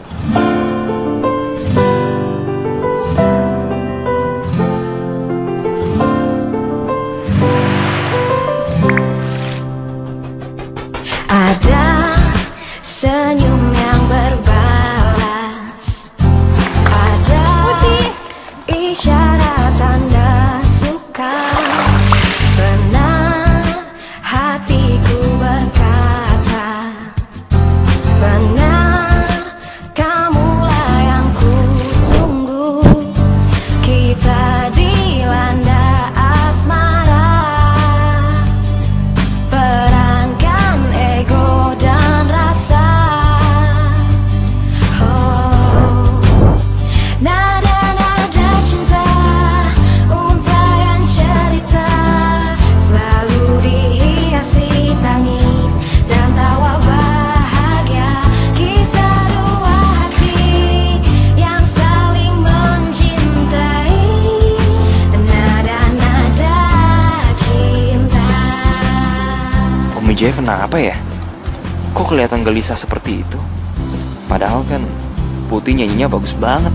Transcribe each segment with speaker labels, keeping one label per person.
Speaker 1: Yeah. Dia kenapa ya? Kok kelihatan gelisah seperti itu? Padahal kan Putih nyanyinya bagus banget.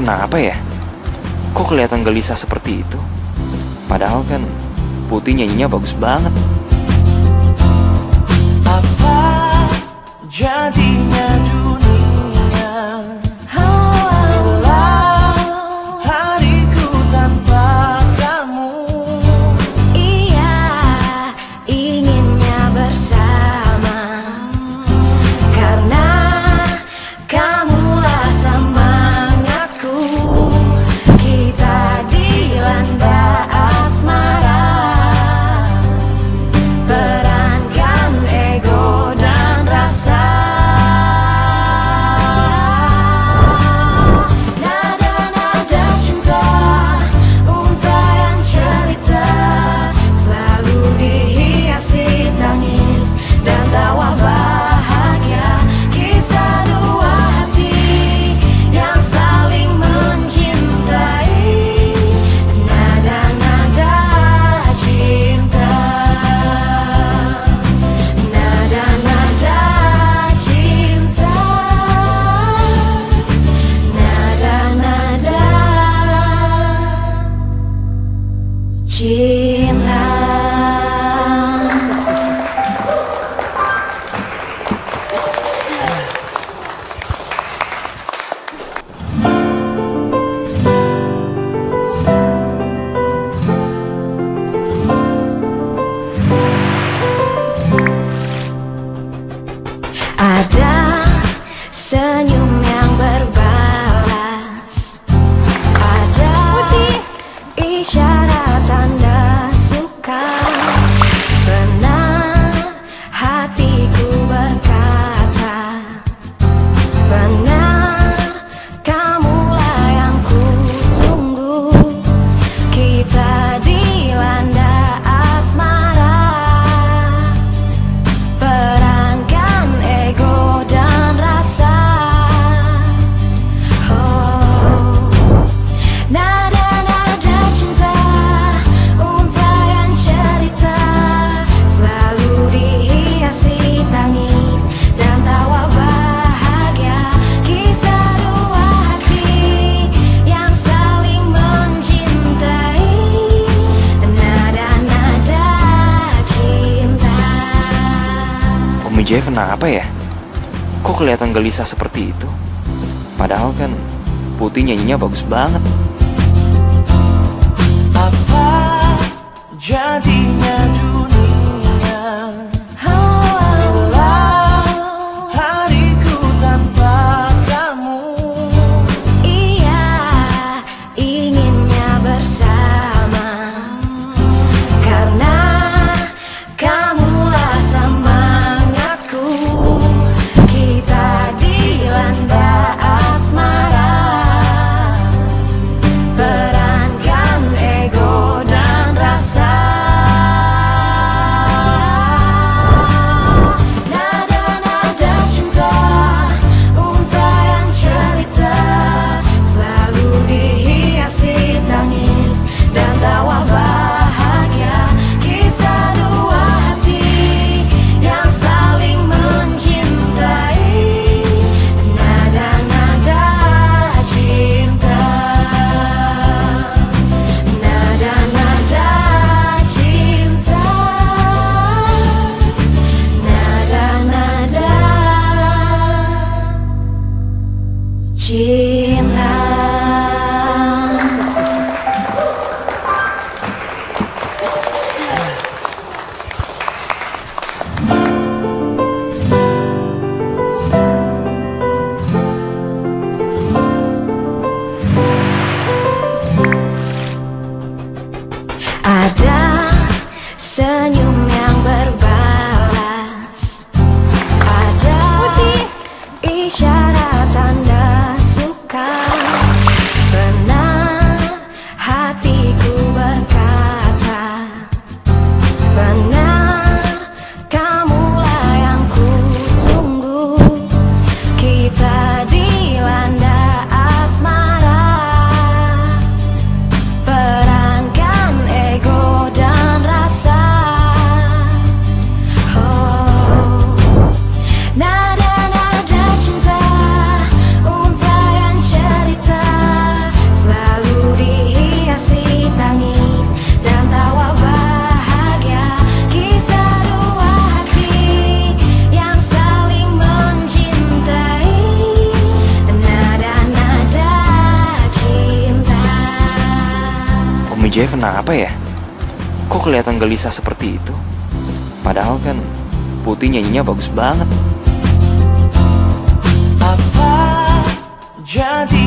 Speaker 1: kenapa ya? Kok kelihatan gelisah seperti itu? Padahal kan Putih nyanyinya bagus banget. Jaya kenapa ya? Kok kelihatan gelisah seperti itu? Padahal kan Putih nyanyinya bagus banget. kenapa ya? Kok kelihatan gelisah seperti itu? Padahal kan Putih nyanyinya bagus banget. Apa jadi